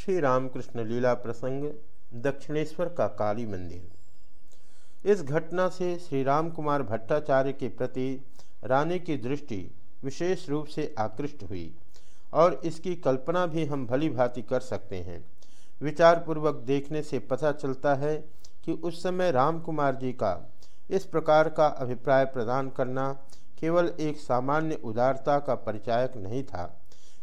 श्री रामकृष्ण लीला प्रसंग, दक्षिणेश्वर का काली मंदिर। इस घटना से श्री राम कुमार भट्टाचार्य के प्रति रानी की दृष्टि विशेष रूप से आकृष्ट हुई और इसकी कल्पना भी हम भली भांति कर सकते हैं। विचारपूर्वक देखने से पता चलता है कि उस समय राम कुमार जी का इस प्रकार का अभिप्राय प्रदान करना केवल एक सामान्य उदारता का परिचायक नहीं था,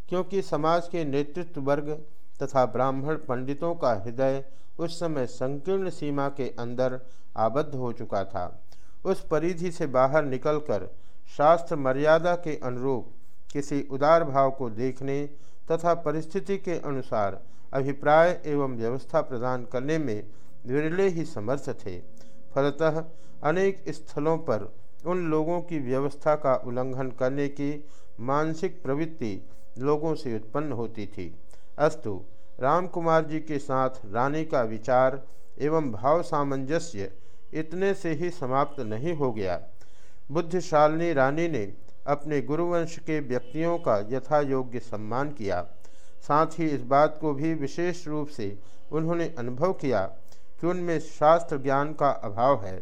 क्योंकि समाज के नेतृत्व वर्ग तथा ब्राह्मण पंडितों का हृदय उस समय संकीर्ण सीमा के अंदर आबद्ध हो चुका था। उस परिधि से बाहर निकलकर शास्त्र मर्यादा के अनुरूप किसी उदार भाव को देखने तथा परिस्थिति के अनुसार अभिप्राय एवं व्यवस्था प्रदान करने में विरले ही समर्थ थे। फलतः अनेक स्थलों पर उन लोगों की व्यवस्था का उल्लंघन करने की मानसिक प्रवृत्ति लोगों से उत्पन्न होती थी। अस्तु। राम कुमार जी के साथ रानी का विचार एवं भाव सामंजस्य इतने से ही समाप्त नहीं हो गया। बुद्धिशालिनी रानी ने अपने गुरुवंश के व्यक्तियों का यथा योग्य सम्मान किया। साथ ही इस बात को भी विशेष रूप से उन्होंने अनुभव किया कि उनमें शास्त्र ज्ञान का अभाव है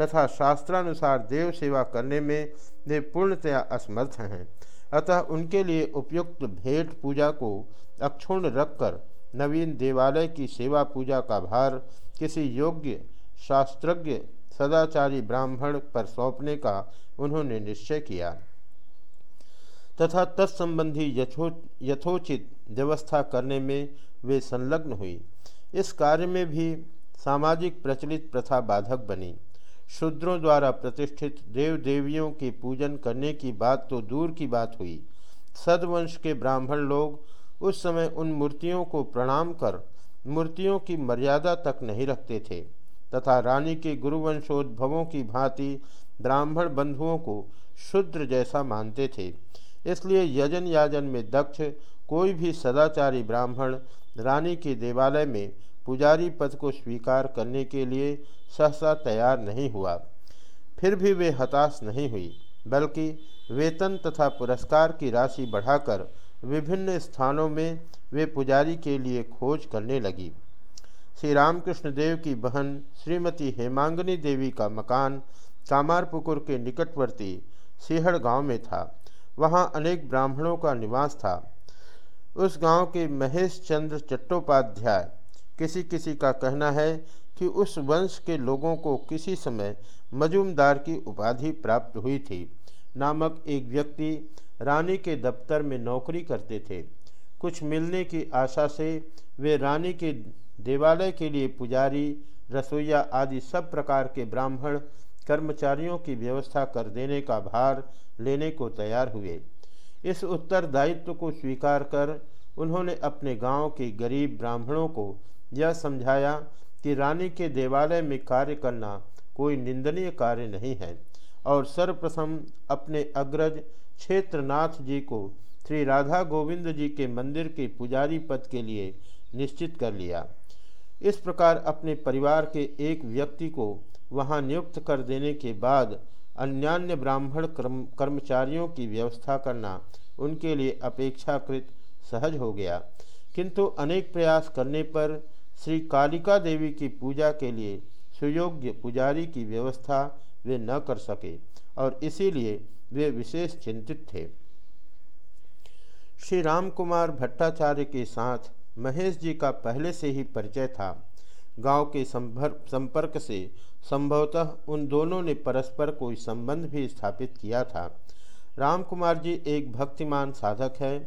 तथा शास्त्रानुसार देव सेवा करने में वे पूर्णतया असमर्थ हैं। अतः उनके लिए उपयुक्त भेंट पूजा को अक्षुण रखकर नवीन देवालय की सेवा पूजा का भार किसी योग्य, शास्त्रज्ञ, सदाचारी ब्राह्मण पर सौंपने का उन्होंने निश्चय किया। तथा तत्संबंधी यथो, यथोचित व्यवस्था करने में वे संलग्न हुई। इस कार्य में भी सामाजिक प्रचलित प्रथा बाधक बनी। शूद्रों द्वारा प्रतिष्ठित देव देवियों के पूजन करने की बात तो दूर की बात हुई। सदवंश के ब्राह्मण लोग उस समय उन मूर्तियों को प्रणाम कर मूर्तियों की मर्यादा तक नहीं रखते थे तथा रानी के गुरुवंशोद्भवों की भांति ब्राह्मण बंधुओं को शूद्र जैसा मानते थे। इसलिए यजन याजन में दक्ष कोई भी सदाचारी ब्राह्मण रानी के देवालय में पुजारी पद को स्वीकार करने के लिए सहसा तैयार नहीं हुआ। फिर भी वे हताश नहीं हुई, बल्कि वेतन तथा पुरस्कार की राशि बढ़ाकर विभिन्न स्थानों में वे पुजारी के लिए खोज करने लगी। श्री रामकृष्ण देव की बहन श्रीमती हेमांगनी देवी का मकान कामारपुकुर के निकटवर्ती सिहड़ गाँव में था। वहाँ अनेक ब्राह्मणों का निवास था। उस गाँव के महेश चंद्र चट्टोपाध्याय किसी किसी का कहना है कि उस वंश के लोगों को किसी समय मजूमदार की उपाधि प्राप्त हुई थी। नामक एक व्यक्ति रानी के दफ्तर में नौकरी करते थे। कुछ मिलने की आशा से वे रानी के देवालय के लिए पुजारी, रसोईया आदि सब प्रकार के ब्राह्मण, कर्मचारियों की व्यवस्था कर देने का भार लेने को तैयार हुए। इस उत्तरदायित्व को स्वीकार कर उन्होंने अपने गाँव के गरीब ब्राह्मणों को यह समझाया कि रानी के देवालय में कार्य करना कोई निंदनीय कार्य नहीं है। और सर्वप्रथम अपने अग्रज क्षेत्रनाथ जी को श्री राधा गोविंद जी के मंदिर के पुजारी पद के लिए निश्चित कर लिया। इस प्रकार अपने परिवार के एक व्यक्ति को वहाँ नियुक्त कर देने के बाद अन्यान्य ब्राह्मण कर्म, कर्मचारियों की व्यवस्था करना उनके लिए अपेक्षाकृत सहज हो गया। किंतु अनेक प्रयास करने पर श्री कालिका देवी की पूजा के लिए सुयोग्य पुजारी की व्यवस्था वे न कर सके और इसीलिए वे विशेष चिंतित थे। श्री राम कुमार भट्टाचार्य के साथ महेश जी का पहले से ही परिचय था। गाँव के संपर्क से संभवतः उन दोनों ने परस्पर कोई संबंध भी स्थापित किया था। राम कुमार जी एक भक्तिमान साधक है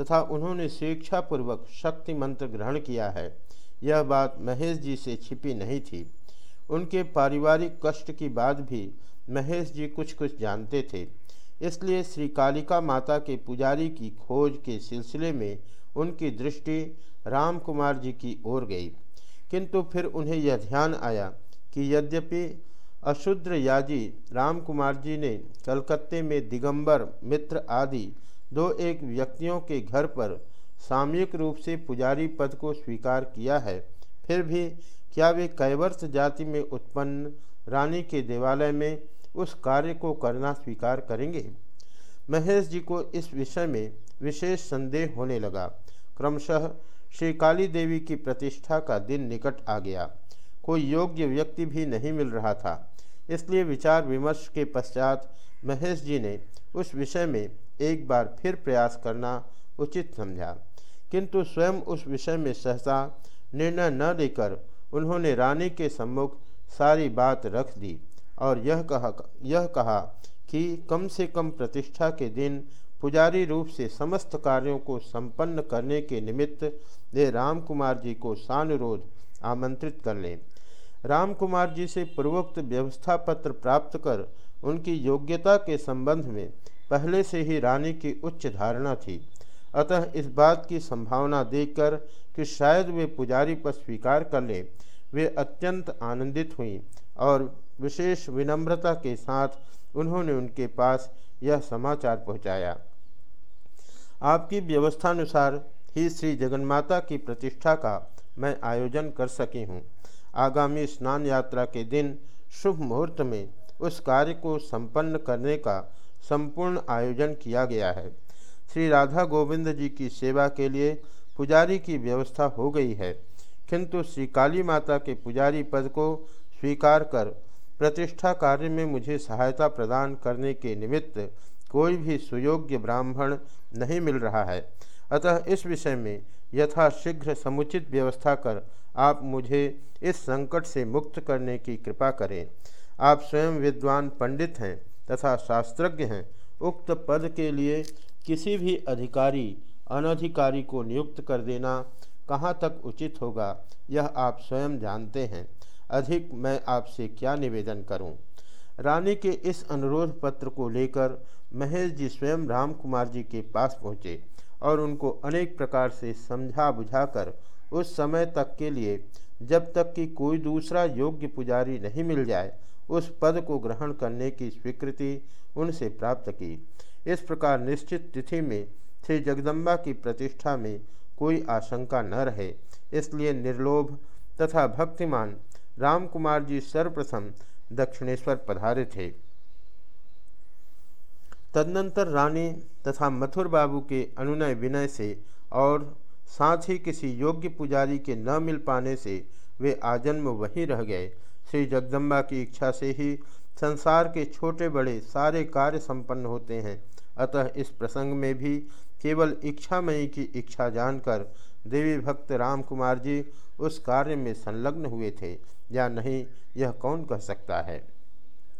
तथा उन्होंने स्वेच्छापूर्वक शक्ति मंत्र ग्रहण किया है। यह बात महेश जी से छिपी नहीं थी। उनके पारिवारिक कष्ट की बात भी महेश जी कुछ कुछ जानते थे। इसलिए श्री कालिका माता के पुजारी की खोज के सिलसिले में उनकी दृष्टि राम कुमार जी की ओर गई। किंतु फिर उन्हें यह ध्यान आया कि यद्यपि अशुद्र याजी राम कुमार जी ने कलकत्ते में दिगंबर, मित्र आदि दो एक व्यक्तियों के घर पर सामयिक रूप से पुजारी पद को स्वीकार किया है। फिर भी क्या वे कैवर्ष जाति में उत्पन्न रानी के देवालय में उस कार्य को करना स्वीकार करेंगे? महेश जी को इस विषय में विशेष संदेह होने लगा। क्रमशः श्री काली देवी की प्रतिष्ठा का दिन निकट आ गया। कोई योग्य व्यक्ति भी नहीं मिल रहा था। इसलिए विचार विमर्श के पश्चात महेश जी ने उस विषय में एक बार फिर प्रयास करना उचित समझा। किंतु स्वयं उस विषय में सहसा निर्णय न लेकर उन्होंने रानी के सम्मुख सारी बात रख दी और यह कहा यह कहा कि कम से कम प्रतिष्ठा के दिन पुजारी रूप से समस्त कार्यों को संपन्न करने के निमित्त वे राम कुमार जी को सानुरोध आमंत्रित कर लें। राम कुमार जी से पूर्वोक्त व्यवस्था पत्र प्राप्त कर उनकी योग्यता के संबंध में पहले से ही रानी की उच्च धारणा थी। अतः इस बात की संभावना देखकर कि शायद वे पुजारी पर स्वीकार कर ले। वे अत्यंत आनंदित हुई और विशेष विनम्रता के साथ उन्होंने उनके पास यह समाचार पहुँचाया। आपकी व्यवस्थानुसार ही श्री जगन्माता की प्रतिष्ठा का मैं आयोजन कर सकी हूँ। आगामी स्नान यात्रा के दिन शुभ मुहूर्त में उस कार्य को संपन्न करने का संपूर्ण आयोजन किया गया है। श्री राधा गोविंद जी की सेवा के लिए पुजारी की व्यवस्था हो गई है। किंतु श्री काली माता के पुजारी पद को स्वीकार कर प्रतिष्ठा कार्य में मुझे सहायता प्रदान करने के निमित्त कोई भी सुयोग्य ब्राह्मण नहीं मिल रहा है। अतः इस विषय में यथाशीघ्र समुचित व्यवस्था कर आप मुझे इस संकट से मुक्त करने की कृपा करें। आप स्वयं विद्वान पंडित हैं तथा शास्त्रज्ञ हैं। उक्त पद के लिए किसी भी अधिकारी, अनधिकारी को नियुक्त कर देना कहाँ तक उचित होगा, यह आप स्वयं जानते हैं अधिक मैं आपसे क्या निवेदन करूँ? रानी के इस अनुरोध पत्र को लेकर महेश जी स्वयं राम कुमार जी के पास पहुँचे और उनको अनेक प्रकार से समझा बुझाकर उस समय तक के लिए, जब तक कि कोई दूसरा योग्य पुजारी नहीं मिल जाए उस पद को ग्रहण करने की स्वीकृति उनसे प्राप्त की। इस प्रकार निश्चित तिथि में श्री जगदम्बा की प्रतिष्ठा में कोई आशंका न रहे, इसलिए निर्लोभ तथा भक्तिमान राम कुमार जी सर्वप्रथम दक्षिणेश्वर पधारे थे। तदनंतर रानी तथा मथुर बाबू के अनुनय विनय से और साथ ही किसी योग्य पुजारी के न मिल पाने से वे आजन्म वहीं रह गए। श्री जगदम्बा की इच्छा से ही संसार के छोटे बड़े सारे कार्य संपन्न होते हैं। अतः इस प्रसंग में भी केवल इच्छामयी की इच्छा जानकर देवी भक्त राम कुमार जी उस कार्य में संलग्न हुए थे। या नहीं, यह कौन कह सकता है?